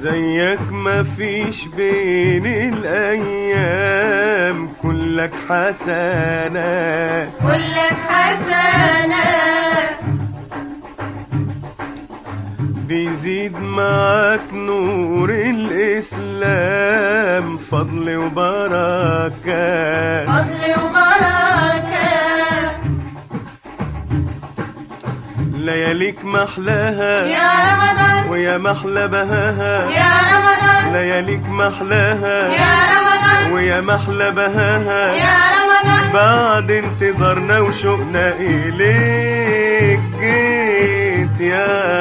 زيك مفيش بين الأيام. كلك حسنات كلك حسنة. بيزيد معاك نور الإسلام. فضل وبركات فضل لياليك محلاها. يا رمضان. ويا محلى بهاها يا رمضان. لياليك محلاها. يا رمضان. ويا محلى بهاها يا رمضان. بعد انتظارنا وشوقنا إليك. جيت يا